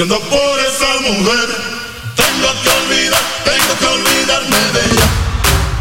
sufriendo por esa mujer. Tengo que olvidar, tengo que olvidarme de ella.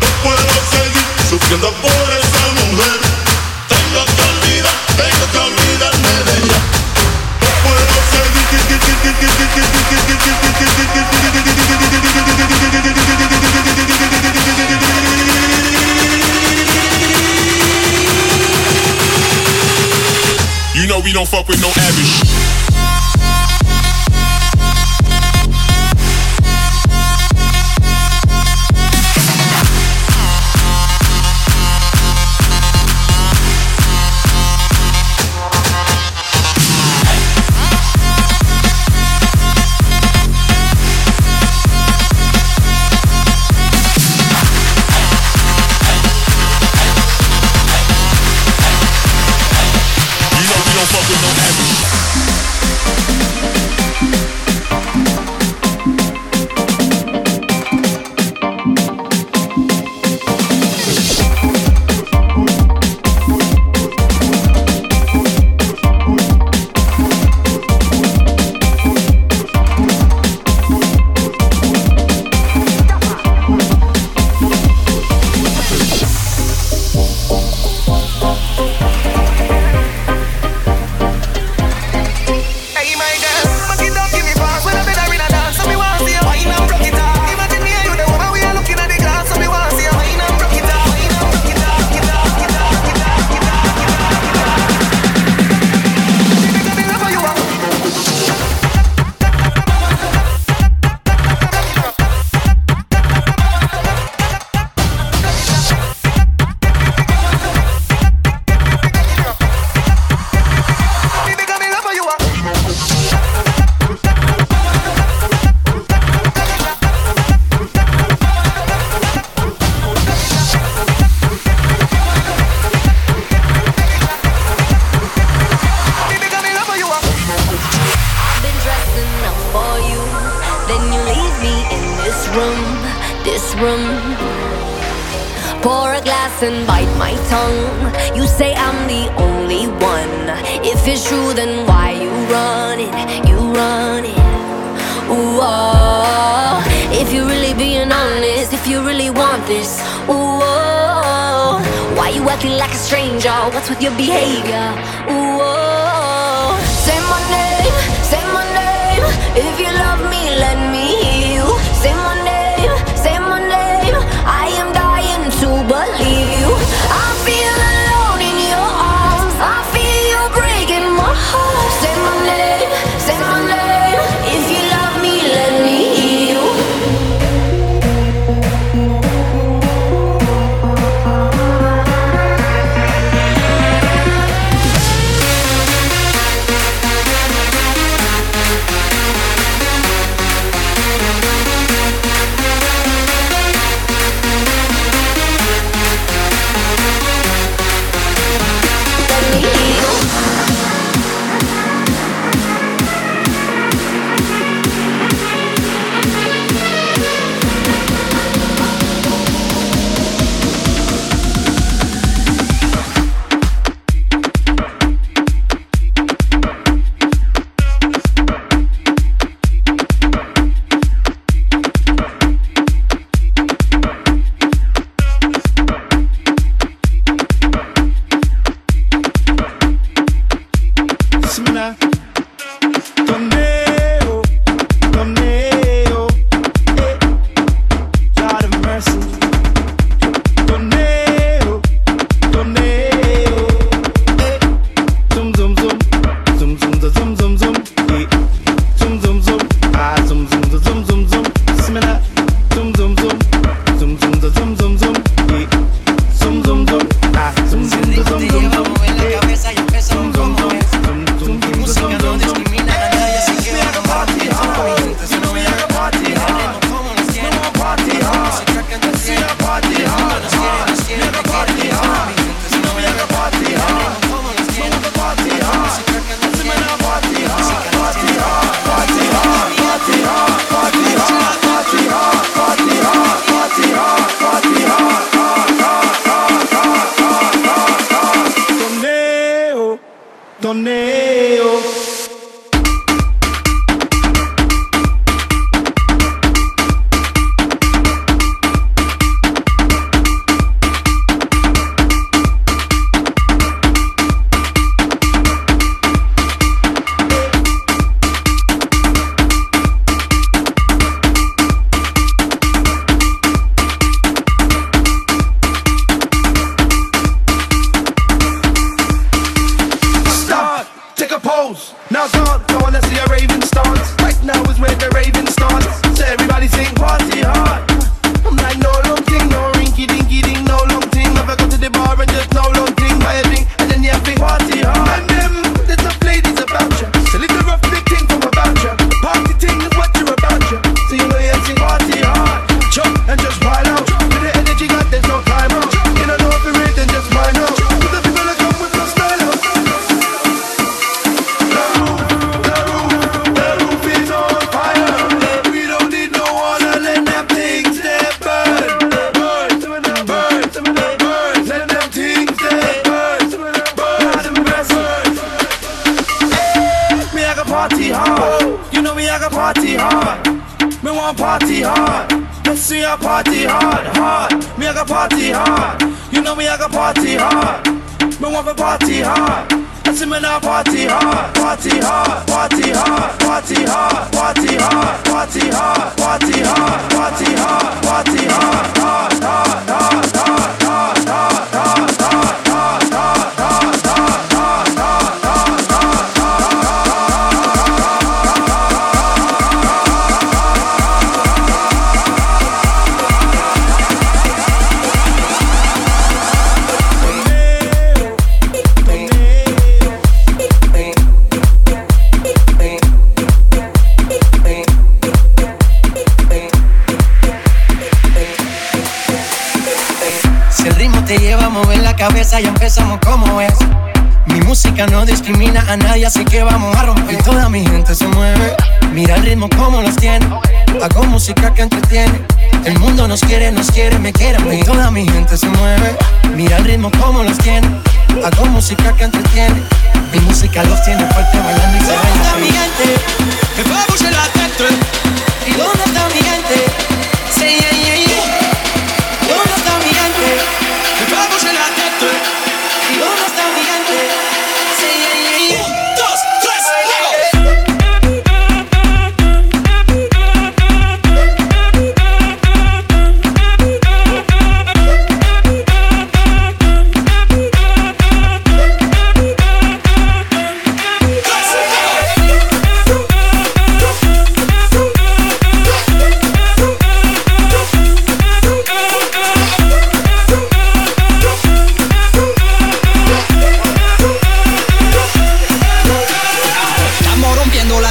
No puedo seguir sufriendo por esa mujer. You know we don't fuck with no average. it, you run it. ooh. Oh, if you're really being honest, if you really want this, ooh. Oh. Why you acting like a stranger? What's with your behavior? Ooh. Oh. Say my name, say my name. If you love me, let me. Yeah. party hard, hard. Me I got party hard. You know me I got party hard. Me want to party hard. I see me now party hard, party hard, party hard, party hard, party hard, party hard, party hard, party hard, party hard, hard, hard, hard. casa ya empezamos como es. Mi música no discrimina a nadie, así que vamos a romper. Y toda mi gente se mueve. Mira el ritmo como los tiene. Hago música que entretiene. El mundo nos quiere, nos quiere, me quiere. Y toda mi gente se mueve. Mira el ritmo como los tiene. Hago música que entretiene. Mi música los tiene fuerte bailando y se baila.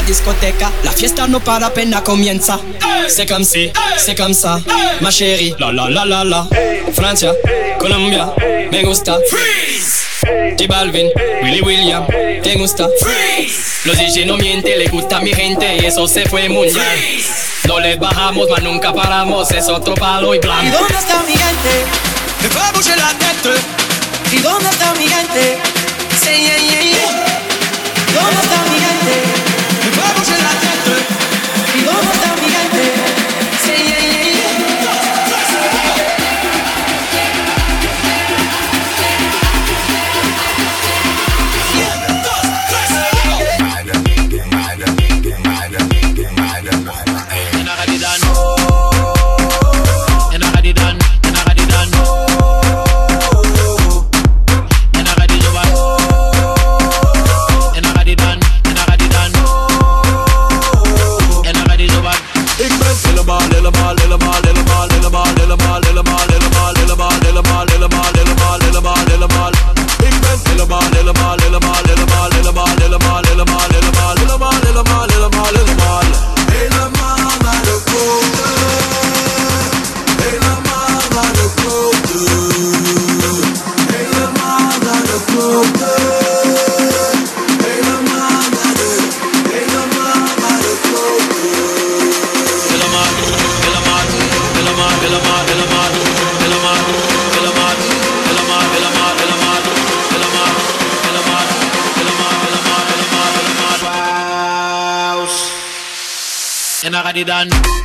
la discoteca. La fiesta no para pena comienza. C'est comme si, c'est comme ça, ma chérie. La la la la la. Francia, Colombia, me gusta. Freeze. J Balvin, Willy William, te gusta. Freeze. Los DJ no mienten, le gusta a mi gente y eso se fue mundial. Freeze. No les bajamos, mas nunca paramos, es otro palo y blanco. ¿Y dónde está mi gente? Me vamos en la tête. ¿Y dónde está mi gente? Sí, yeah, yeah, yeah. ¿Dónde está done.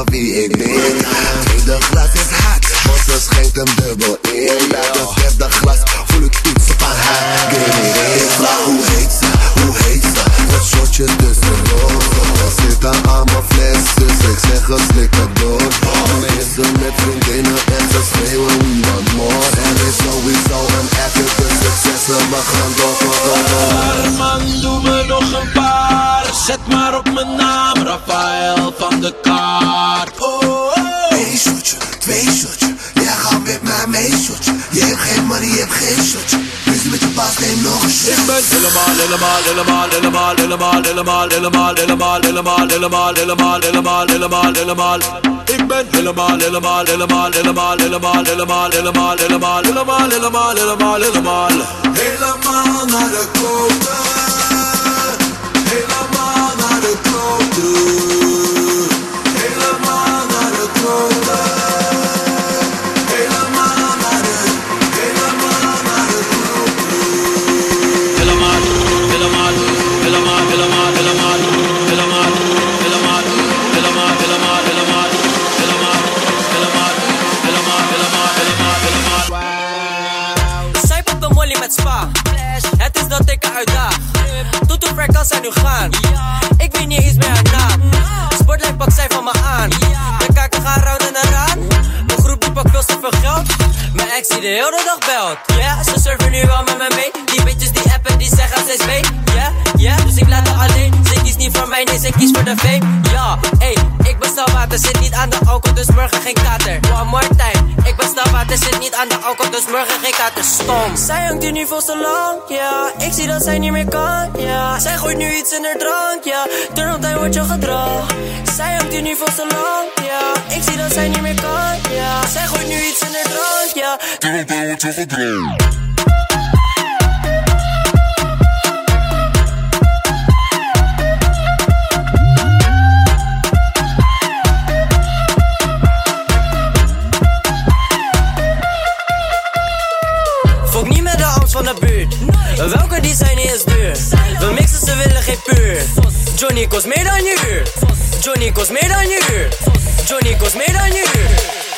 love me. Rafael van de Kaart oh, oh. Eén shotje, twee shotje Jij gaat met mij mee shotje Je hebt geen money, je hebt geen shotje Dus met je baas neem nog een shot Ik ben helemaal, helemaal, helemaal, helemaal, helemaal, helemaal, helemaal, helemaal, helemaal, helemaal, helemaal, helemaal, helemaal, helemaal. Ik ben helemaal, helemaal, helemaal, helemaal, helemaal, helemaal, helemaal, helemaal, helemaal, helemaal, helemaal, helemaal. Helemaal naar de klote. Helemaal outro. Hey, love, my, not nee, ze kiest voor de fame. Ja, ey, ik bestel water, zit niet aan de alcohol, dus morgen geen kater. One more time, ik bestel water, zit niet aan de alcohol, dus morgen geen kater. Stom. Zij hangt hier nu veel te lang, ja. Ik zie dat zij niet meer kan, ja. Zij gooit nu iets in haar drank, ja. Turn op, wordt je gedrag. Zij hangt hier nu veel te lang, ja. Ik zie dat zij niet meer kan, ja. Zij gooit nu iets in haar drank, ja. Fok Johnny Cosmera nigga. Johnny Cosmera nigga. Johnny Cosmera nigga.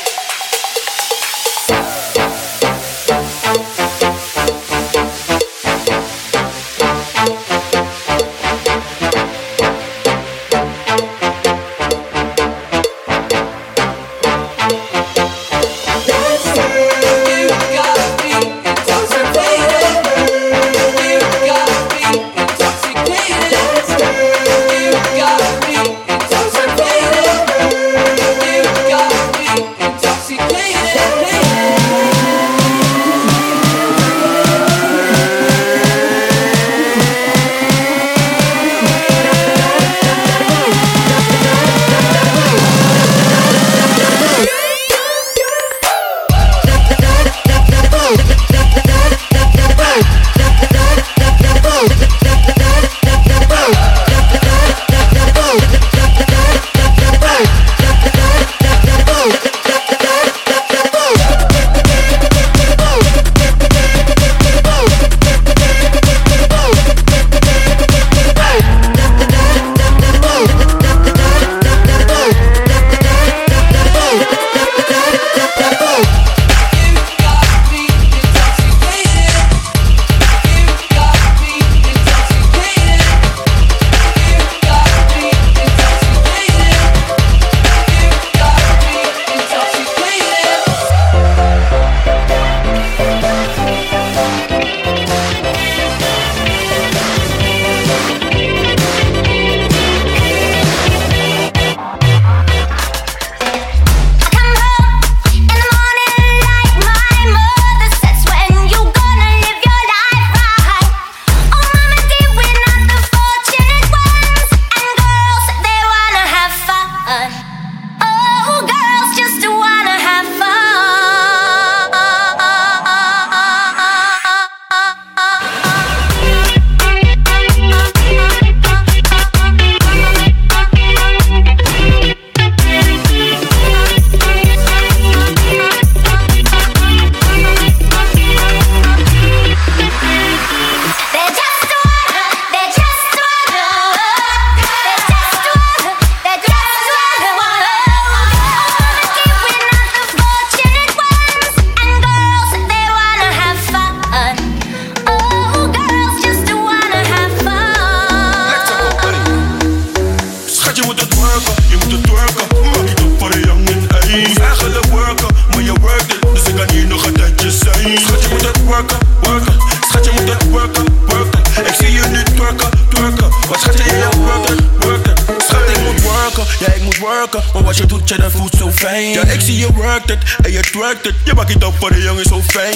Worken. Maar wat je doet, je dat voelt zo fijn. Ja, ik zie je workt het en je twerkt het. Je maakt het op voor de jongen zo fijn.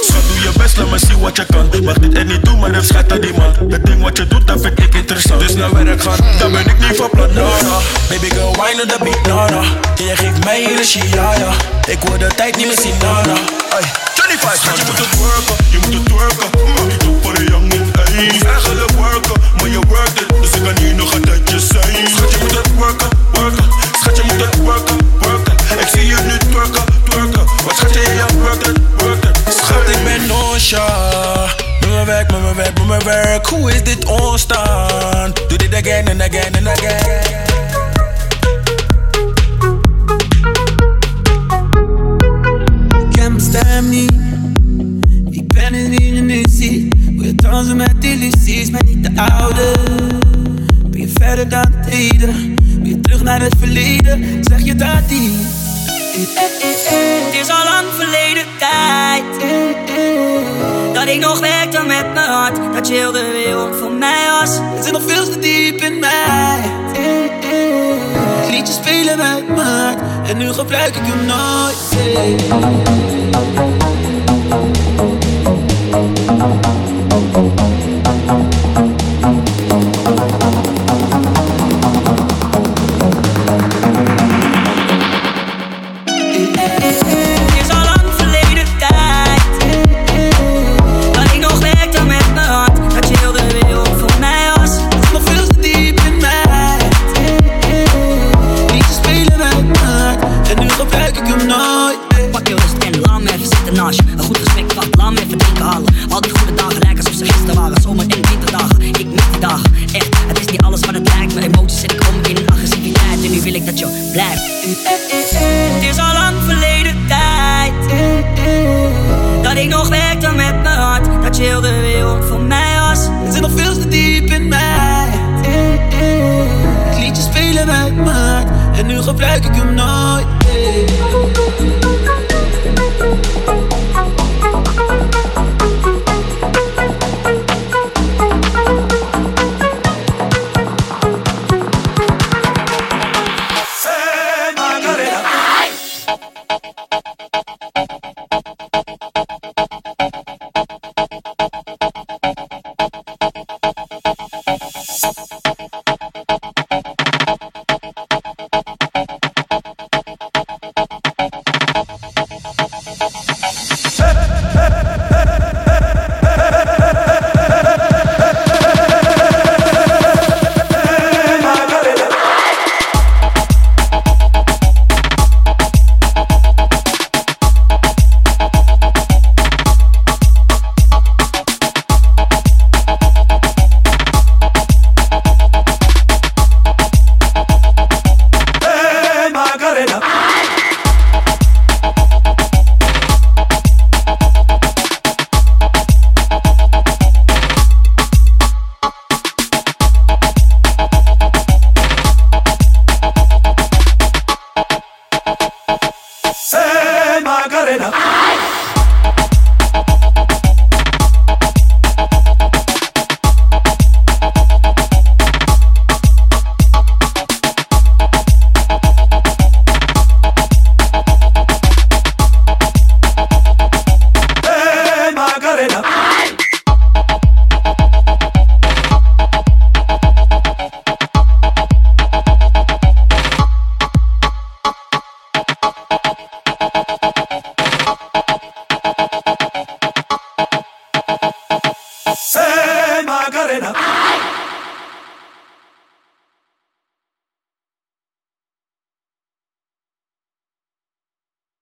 Schat, doe je best, laat me zien wat je kan. Mag dit en niet doen, maar dat schat aan die man. Het ding wat je doet, dat vind ik interessant. Dus naar werk gaan, dan ben ik niet van plan, no, no. Baby girl, wine on the beat, no, no. Ja, je geeft mij energie, ja, ja. Ik wil de tijd niet meer zien, no. Ay, 25, schat, je moet het worken, je moet het worken. Maak het op voor de jongen, ey. Je moet eigenlijk worken, maar je workt het. Dus ik kan hier nog een tijdje zijn. Schat, je moet het worken, worken. Schat, je moet het worken, worken. Ik zie je nu twerken, twerken. Wat schat je, je workt het, workt het. Schat, ik ben Nosha. Doe mijn werk, mijn werk, mijn werk. Hoe is dit ontstaan? Doe dit again and again and again. Zeg je dat niet? Het is al lang verleden tijd Dat ik nog werkte met mijn hart Dat je de wereld voor mij was Het zit nog veel te diep in mij. Je spelen met mijn hart en nu gebruik ik hem nooit. mij maakt En nu gebruik ik hem nooit hey.